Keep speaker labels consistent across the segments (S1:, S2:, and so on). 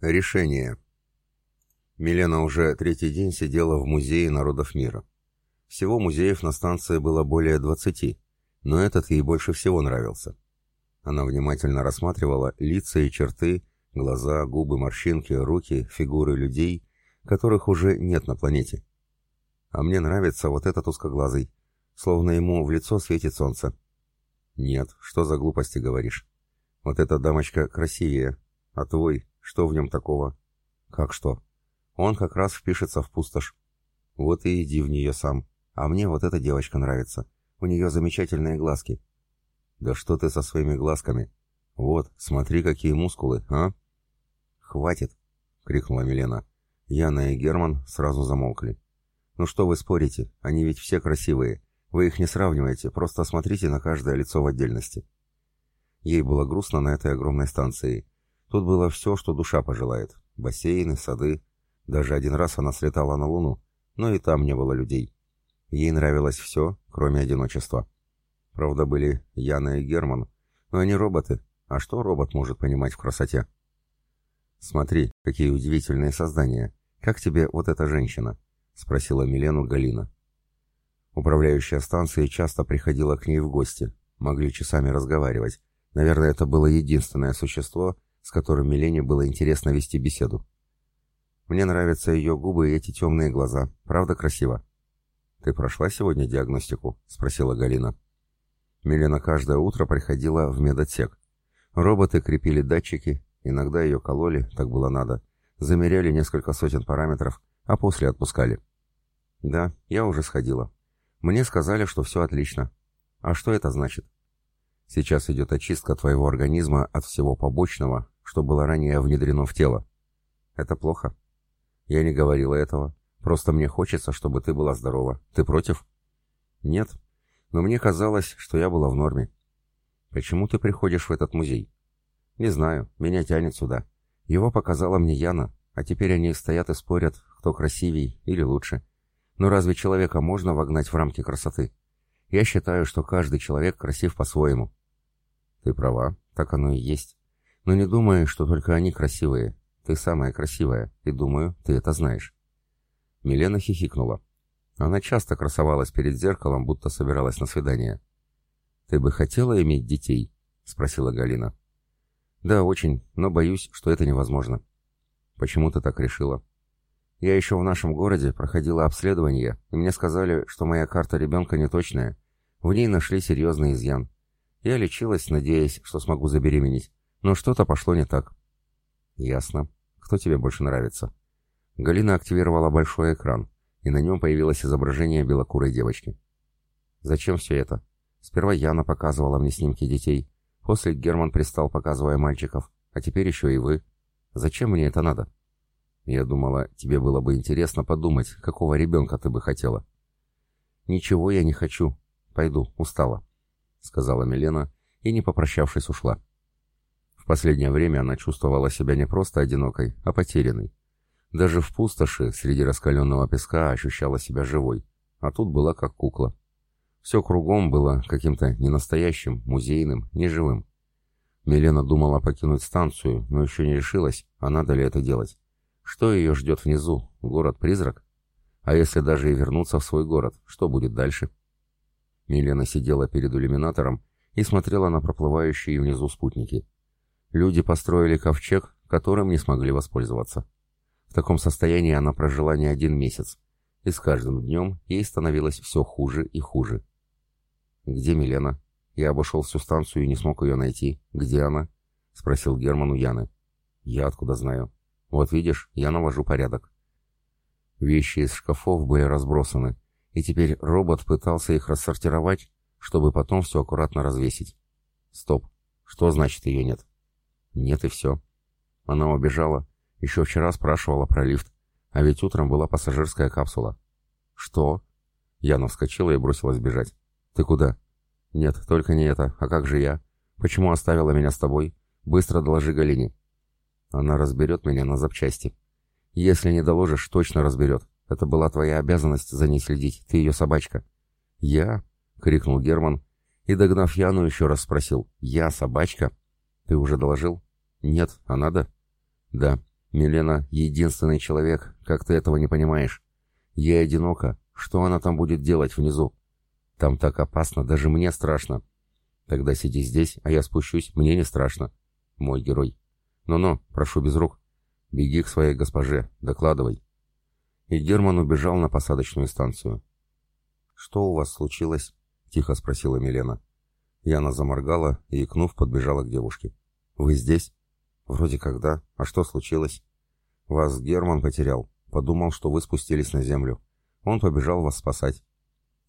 S1: Решение. Милена уже третий день сидела в Музее народов мира. Всего музеев на станции было более 20, но этот ей больше всего нравился. Она внимательно рассматривала лица и черты, глаза, губы, морщинки, руки, фигуры людей, которых уже нет на планете. А мне нравится вот этот узкоглазый, словно ему в лицо светит солнце. Нет, что за глупости говоришь? Вот эта дамочка красивее, а твой что в нем такого? Как что? Он как раз впишется в пустошь. Вот и иди в нее сам. А мне вот эта девочка нравится. У нее замечательные глазки. Да что ты со своими глазками? Вот, смотри, какие мускулы, а? Хватит, крикнула Милена. Яна и Герман сразу замолкли. Ну что вы спорите? Они ведь все красивые. Вы их не сравниваете, просто смотрите на каждое лицо в отдельности. Ей было грустно на этой огромной станции, Тут было все, что душа пожелает. Бассейны, сады. Даже один раз она слетала на Луну, но и там не было людей. Ей нравилось все, кроме одиночества. Правда, были Яна и Герман, но они роботы. А что робот может понимать в красоте? «Смотри, какие удивительные создания. Как тебе вот эта женщина?» — спросила Милену Галина. Управляющая станцией часто приходила к ней в гости. Могли часами разговаривать. Наверное, это было единственное существо, с которым Милене было интересно вести беседу. Мне нравятся ее губы и эти темные глаза. Правда красиво? «Ты прошла сегодня диагностику?» — спросила Галина. Милена каждое утро приходила в медотсек. Роботы крепили датчики, иногда ее кололи, так было надо, замеряли несколько сотен параметров, а после отпускали. «Да, я уже сходила. Мне сказали, что все отлично. А что это значит?» «Сейчас идет очистка твоего организма от всего побочного, что было ранее внедрено в тело. Это плохо. Я не говорила этого. Просто мне хочется, чтобы ты была здорова. Ты против? Нет. Но мне казалось, что я была в норме. Почему ты приходишь в этот музей? Не знаю. Меня тянет сюда. Его показала мне Яна, а теперь они стоят и спорят, кто красивей или лучше. Но разве человека можно вогнать в рамки красоты? Я считаю, что каждый человек красив по-своему. Ты права, так оно и есть. Но не думай, что только они красивые. Ты самая красивая, и думаю, ты это знаешь. Милена хихикнула. Она часто красовалась перед зеркалом, будто собиралась на свидание. «Ты бы хотела иметь детей?» — спросила Галина. «Да, очень, но боюсь, что это невозможно». «Почему ты так решила?» «Я еще в нашем городе проходила обследование, и мне сказали, что моя карта ребенка неточная. В ней нашли серьезный изъян. Я лечилась, надеясь, что смогу забеременеть. Но что-то пошло не так. Ясно. Кто тебе больше нравится? Галина активировала большой экран, и на нем появилось изображение белокурой девочки. Зачем все это? Сперва Яна показывала мне снимки детей, после Герман пристал, показывая мальчиков, а теперь еще и вы. Зачем мне это надо? Я думала, тебе было бы интересно подумать, какого ребенка ты бы хотела. Ничего я не хочу. Пойду, устала, — сказала Милена и, не попрощавшись, ушла последнее время она чувствовала себя не просто одинокой, а потерянной. Даже в пустоши, среди раскаленного песка, ощущала себя живой, а тут была как кукла. Все кругом было каким-то ненастоящим, музейным, неживым. Милена думала покинуть станцию, но еще не решилась, а надо ли это делать. Что ее ждет внизу? Город-призрак? А если даже и вернуться в свой город, что будет дальше? Милена сидела перед иллюминатором и смотрела на проплывающие внизу спутники. Люди построили ковчег, которым не смогли воспользоваться. В таком состоянии она прожила не один месяц, и с каждым днем ей становилось все хуже и хуже. «Где Милена? Я обошел всю станцию и не смог ее найти. Где она?» — спросил Герман у Яны. «Я откуда знаю? Вот видишь, я навожу порядок». Вещи из шкафов были разбросаны, и теперь робот пытался их рассортировать, чтобы потом все аккуратно развесить. «Стоп! Что значит ее нет?» Нет и все. Она убежала. Еще вчера спрашивала про лифт. А ведь утром была пассажирская капсула. Что? Яна вскочила и бросилась бежать. Ты куда? Нет, только не это. А как же я? Почему оставила меня с тобой? Быстро доложи Галине. Она разберет меня на запчасти. Если не доложишь, точно разберет. Это была твоя обязанность за ней следить. Ты ее собачка. Я? — крикнул Герман и, догнав Яну, еще раз спросил. «Я собачка?» «Ты уже доложил?» «Нет, а надо?» «Да. Милена — единственный человек, как ты этого не понимаешь. Ей одиноко. Что она там будет делать внизу? Там так опасно, даже мне страшно. Тогда сиди здесь, а я спущусь, мне не страшно. Мой герой. Ну-ну, прошу без рук. Беги к своей госпоже, докладывай. И Герман убежал на посадочную станцию. «Что у вас случилось?» — тихо спросила Милена. Яна заморгала и, икнув, подбежала к девушке. «Вы здесь?» «Вроде как да. А что случилось?» «Вас Герман потерял. Подумал, что вы спустились на землю. Он побежал вас спасать».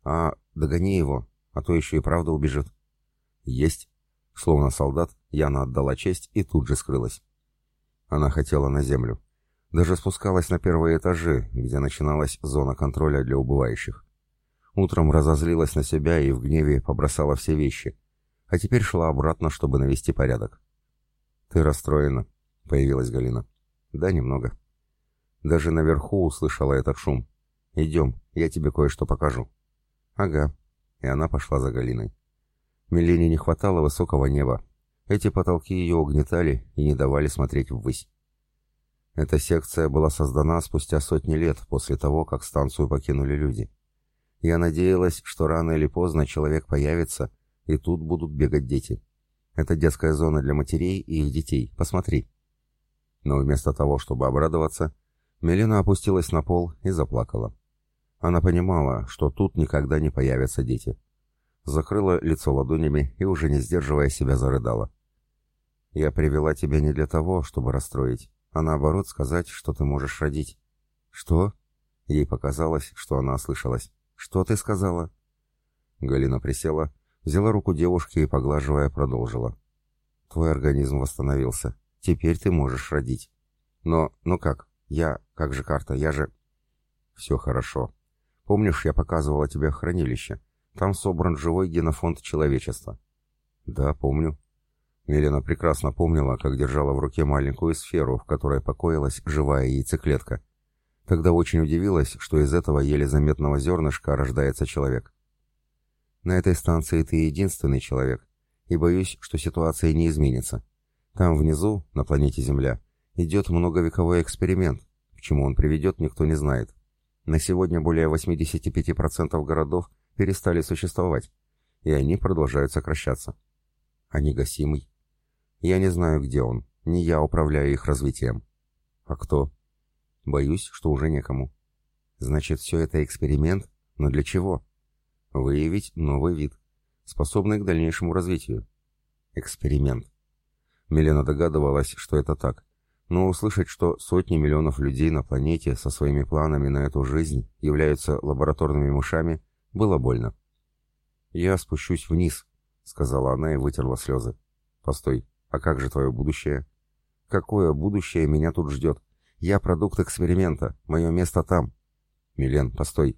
S1: «А, догони его, а то еще и правда убежит». «Есть». Словно солдат, Яна отдала честь и тут же скрылась. Она хотела на землю. Даже спускалась на первые этажи, где начиналась зона контроля для убывающих. Утром разозлилась на себя и в гневе побросала все вещи, а теперь шла обратно, чтобы навести порядок. «Ты расстроена», — появилась Галина. «Да, немного». Даже наверху услышала этот шум. «Идем, я тебе кое-что покажу». «Ага». И она пошла за Галиной. Милене не хватало высокого неба. Эти потолки ее угнетали и не давали смотреть ввысь. Эта секция была создана спустя сотни лет после того, как станцию покинули люди. Я надеялась, что рано или поздно человек появится, и тут будут бегать дети. Это детская зона для матерей и их детей. Посмотри. Но вместо того, чтобы обрадоваться, Мелина опустилась на пол и заплакала. Она понимала, что тут никогда не появятся дети. Закрыла лицо ладонями и, уже не сдерживая себя, зарыдала. «Я привела тебя не для того, чтобы расстроить, а наоборот сказать, что ты можешь родить». «Что?» Ей показалось, что она ослышалась. «Что ты сказала?» Галина присела, взяла руку девушки и, поглаживая, продолжила. «Твой организм восстановился. Теперь ты можешь родить. Но, ну как? Я... Как же карта? Я же...» «Все хорошо. Помнишь, я показывала тебе хранилище? Там собран живой генофонд человечества». «Да, помню». Милена прекрасно помнила, как держала в руке маленькую сферу, в которой покоилась живая яйцеклетка. Тогда очень удивилась, что из этого еле заметного зернышка рождается человек. На этой станции ты единственный человек, и боюсь, что ситуация не изменится. Там внизу, на планете Земля, идет многовековой эксперимент. К чему он приведет, никто не знает. На сегодня более 85% городов перестали существовать, и они продолжают сокращаться. А негасимый? Я не знаю, где он, не я управляю их развитием. А кто? Боюсь, что уже некому. Значит, все это эксперимент? Но для чего? Выявить новый вид, способный к дальнейшему развитию. Эксперимент. Милена догадывалась, что это так. Но услышать, что сотни миллионов людей на планете со своими планами на эту жизнь являются лабораторными мышами, было больно. «Я спущусь вниз», — сказала она и вытерла слезы. «Постой, а как же твое будущее?» «Какое будущее меня тут ждет?» Я продукт эксперимента. Мое место там. Милен, постой.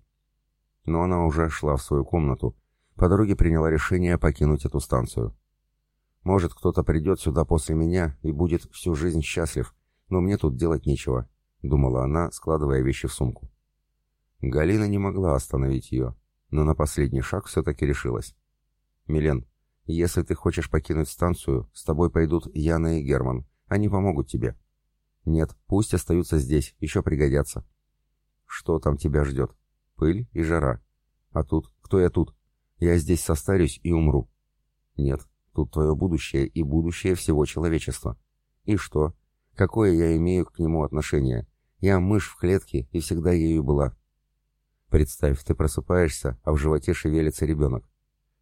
S1: Но она уже шла в свою комнату. По дороге приняла решение покинуть эту станцию. Может, кто-то придет сюда после меня и будет всю жизнь счастлив, но мне тут делать нечего, думала она, складывая вещи в сумку. Галина не могла остановить ее, но на последний шаг все-таки решилась. «Милен, если ты хочешь покинуть станцию, с тобой пойдут Яна и Герман. Они помогут тебе. Нет, пусть остаются здесь, еще пригодятся. Что там тебя ждет? Пыль и жара. А тут? Кто я тут? Я здесь состарюсь и умру. Нет, тут твое будущее и будущее всего человечества. И что? Какое я имею к нему отношение? Я мышь в клетке и всегда ею была. Представь, ты просыпаешься, а в животе шевелится ребенок.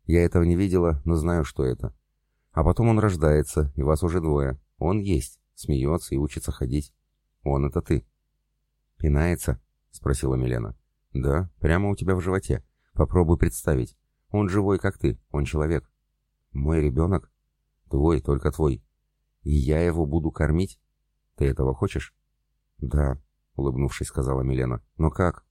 S1: Я этого не видела, но знаю, что это. А потом он рождается, и вас уже двое. Он есть смеется и учится ходить. Он это ты. «Пинается?» — спросила Милена. «Да, прямо у тебя в животе. Попробуй представить. Он живой, как ты, он человек. Мой ребенок? Твой, только твой. И я его буду кормить? Ты этого хочешь?» «Да», — улыбнувшись, сказала Милена. «Но как?»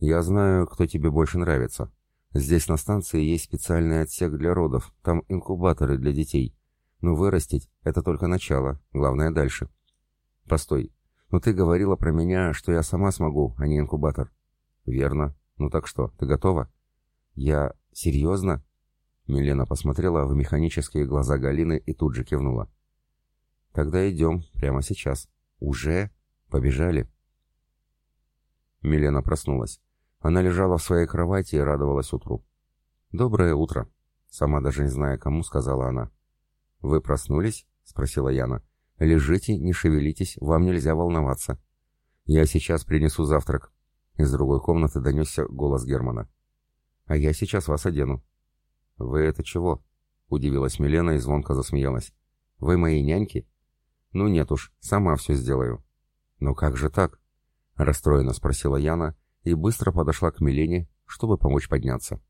S1: «Я знаю, кто тебе больше нравится. Здесь на станции есть специальный отсек для родов, там инкубаторы для детей. Но вырастить — это только начало, главное дальше. Постой, но ты говорила про меня, что я сама смогу, а не инкубатор. Верно. Ну так что, ты готова? Я... Серьезно? Милена посмотрела в механические глаза Галины и тут же кивнула. Тогда идем, прямо сейчас. «Уже? Побежали?» Милена проснулась. Она лежала в своей кровати и радовалась утру. «Доброе утро», — сама даже не зная кому, сказала она. «Вы проснулись?» — спросила Яна. «Лежите, не шевелитесь, вам нельзя волноваться. Я сейчас принесу завтрак». Из другой комнаты донесся голос Германа. «А я сейчас вас одену». «Вы это чего?» — удивилась Милена и звонко засмеялась. «Вы мои няньки?» «Ну нет уж, сама все сделаю». «Но как же так?» — расстроенно спросила Яна и быстро подошла к Милене, чтобы помочь подняться.